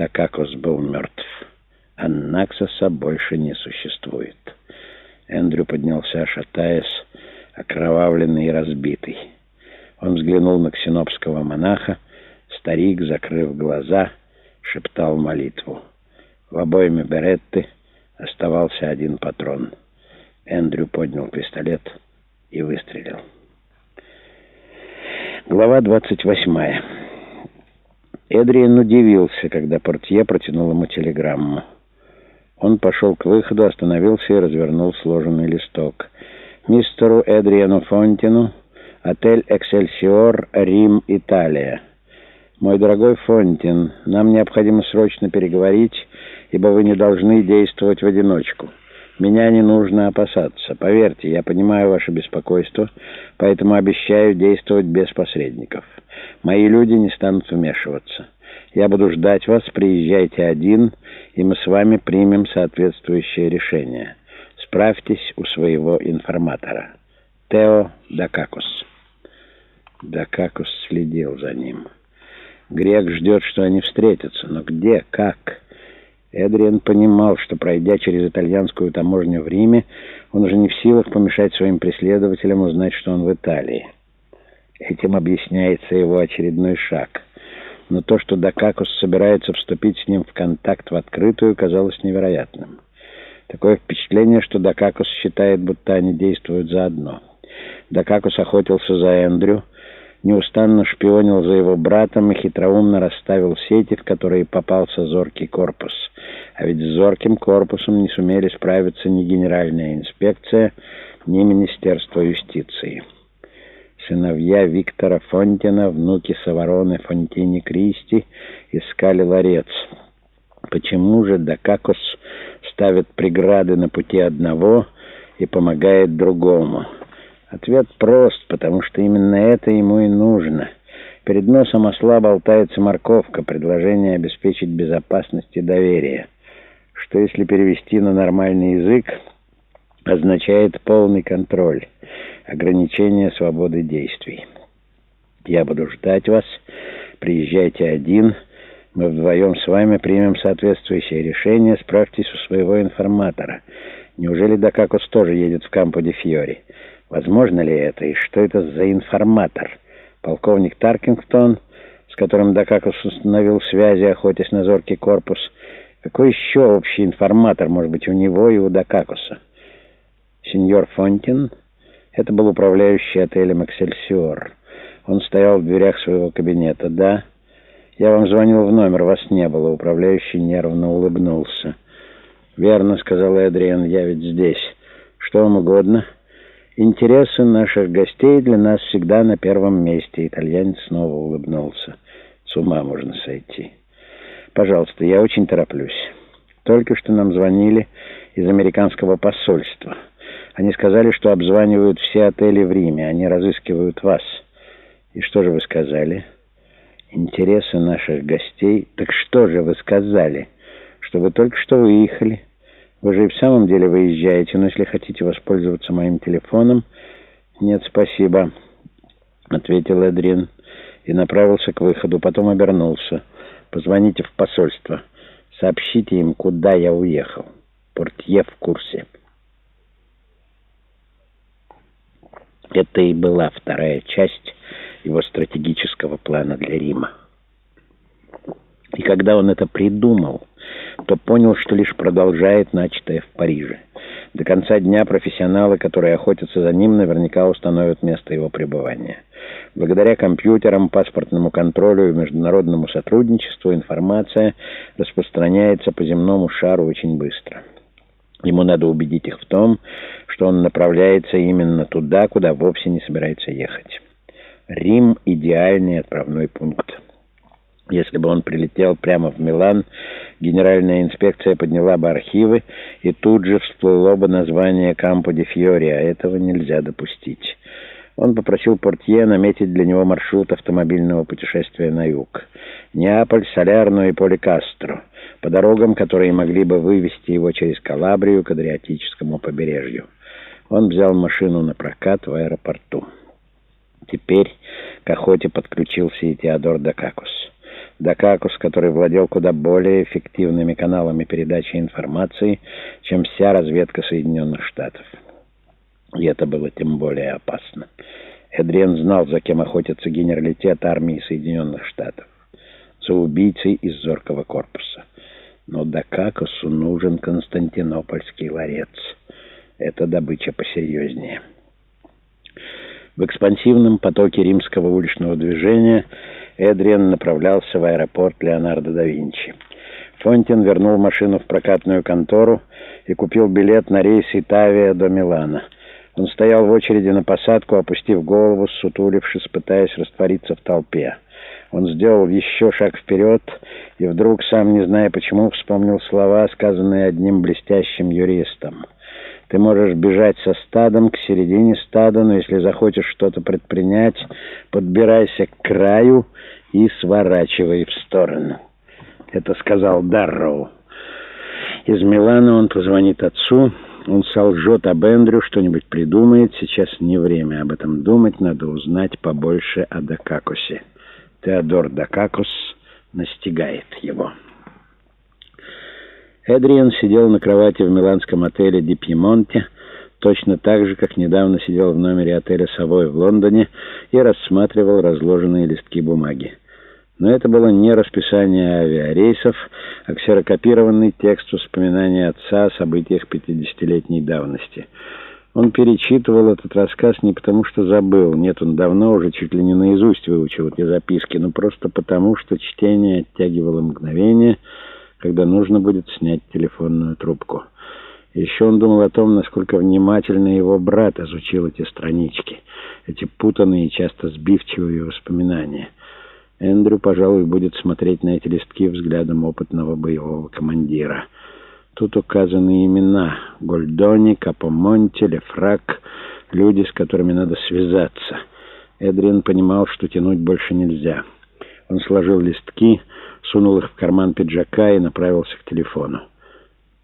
Дакакус был мертв. А Наксоса больше не существует. Эндрю поднялся, шатаясь, окровавленный и разбитый. Он взглянул на ксенопского монаха. Старик, закрыв глаза, шептал молитву. В обойме Беретты оставался один патрон. Эндрю поднял пистолет и выстрелил. Глава двадцать восьмая. Эдриан удивился, когда портье протянул ему телеграмму. Он пошел к выходу, остановился и развернул сложенный листок. «Мистеру Эдриану Фонтину, отель «Эксельсиор», Рим, Италия». «Мой дорогой Фонтин, нам необходимо срочно переговорить, ибо вы не должны действовать в одиночку». Меня не нужно опасаться. Поверьте, я понимаю ваше беспокойство, поэтому обещаю действовать без посредников. Мои люди не станут вмешиваться. Я буду ждать вас, приезжайте один, и мы с вами примем соответствующее решение. Справьтесь у своего информатора. Тео Дакакус. Дакакус следил за ним. Грек ждет, что они встретятся, но где, как... Эдриан понимал, что, пройдя через итальянскую таможню в Риме, он уже не в силах помешать своим преследователям узнать, что он в Италии. Этим объясняется его очередной шаг. Но то, что Дакакус собирается вступить с ним в контакт в открытую, казалось невероятным. Такое впечатление, что Дакакус считает, будто они действуют заодно. Дакакус охотился за Эндрю, неустанно шпионил за его братом и хитроумно расставил сети, в которые попался зоркий корпус. А ведь с зорким корпусом не сумели справиться ни Генеральная инспекция, ни Министерство юстиции. Сыновья Виктора Фонтина, внуки Савороны Фонтини Кристи, искали ларец. Почему же Дакакос ставит преграды на пути одного и помогает другому? Ответ прост, потому что именно это ему и нужно. Перед носом осла болтается морковка, предложение обеспечить безопасность и доверие. Что если перевести на нормальный язык, означает полный контроль, ограничение свободы действий. Я буду ждать вас, приезжайте один, мы вдвоем с вами примем соответствующее решение, справьтесь у своего информатора. Неужели Дакакус тоже едет в Кампо-де-Фьори? Возможно ли это? И что это за информатор? Полковник Таркингтон, с которым Дакакус установил связи, охотясь на зоркий корпус. Какой еще общий информатор может быть у него и у Дакакуса? Сеньор Фонтин? Это был управляющий отелем «Эксельсиор». Он стоял в дверях своего кабинета. «Да, я вам звонил в номер, вас не было». Управляющий нервно улыбнулся. «Верно», — сказал Эдриан, — «я ведь здесь. Что вам угодно?» Интересы наших гостей для нас всегда на первом месте. Итальянец снова улыбнулся. С ума можно сойти. Пожалуйста, я очень тороплюсь. Только что нам звонили из американского посольства. Они сказали, что обзванивают все отели в Риме. Они разыскивают вас. И что же вы сказали? Интересы наших гостей. Так что же вы сказали? Что вы только что выехали. Вы же и в самом деле выезжаете, но если хотите воспользоваться моим телефоном... Нет, спасибо, ответил Эдрин и направился к выходу, потом обернулся. Позвоните в посольство. Сообщите им, куда я уехал. Портье в курсе. Это и была вторая часть его стратегического плана для Рима. И когда он это придумал, то понял, что лишь продолжает начатое в Париже. До конца дня профессионалы, которые охотятся за ним, наверняка установят место его пребывания. Благодаря компьютерам, паспортному контролю и международному сотрудничеству информация распространяется по земному шару очень быстро. Ему надо убедить их в том, что он направляется именно туда, куда вовсе не собирается ехать. Рим — идеальный отправной пункт. Если бы он прилетел прямо в Милан, генеральная инспекция подняла бы архивы, и тут же всплыло бы название Кампо де Фьори, а этого нельзя допустить. Он попросил портье наметить для него маршрут автомобильного путешествия на юг. Неаполь, Солярно и Поликастро, по дорогам, которые могли бы вывести его через Калабрию к Адриатическому побережью. Он взял машину на прокат в аэропорту. Теперь к охоте подключился и Теодор Дакакус. Дакакус, который владел куда более эффективными каналами передачи информации, чем вся разведка Соединенных Штатов. И это было тем более опасно. Эдриен знал, за кем охотится генералитет армии Соединенных Штатов. За убийцей из зоркого корпуса. Но Дакакусу нужен Константинопольский ларец. Это добыча посерьезнее. В экспансивном потоке римского уличного движения Эдриан направлялся в аэропорт Леонардо да Винчи. Фонтин вернул машину в прокатную контору и купил билет на рейс Итавия до Милана. Он стоял в очереди на посадку, опустив голову, сутулившись, пытаясь раствориться в толпе. Он сделал еще шаг вперед и вдруг, сам не зная почему, вспомнил слова, сказанные одним блестящим юристом. «Ты можешь бежать со стадом к середине стада, но если захочешь что-то предпринять, подбирайся к краю и сворачивай в сторону». Это сказал Дарроу. Из Милана он позвонит отцу, он солжет об Эндрю, что-нибудь придумает. Сейчас не время об этом думать, надо узнать побольше о Дакакусе. Теодор Дакакус настигает его. Эдриан сидел на кровати в миланском отеле «Ди Пьемонте», точно так же, как недавно сидел в номере отеля «Совой» в Лондоне и рассматривал разложенные листки бумаги. Но это было не расписание авиарейсов, а ксерокопированный текст воспоминаний отца о событиях 50-летней давности. Он перечитывал этот рассказ не потому, что забыл. Нет, он давно уже чуть ли не наизусть выучил эти записки, но просто потому, что чтение оттягивало мгновение, когда нужно будет снять телефонную трубку. Еще он думал о том, насколько внимательно его брат изучил эти странички, эти путанные и часто сбивчивые воспоминания — Эндрю, пожалуй, будет смотреть на эти листки взглядом опытного боевого командира. Тут указаны имена — Гольдони, Капомонти, Лефрак, люди, с которыми надо связаться. Эдриан понимал, что тянуть больше нельзя. Он сложил листки, сунул их в карман пиджака и направился к телефону.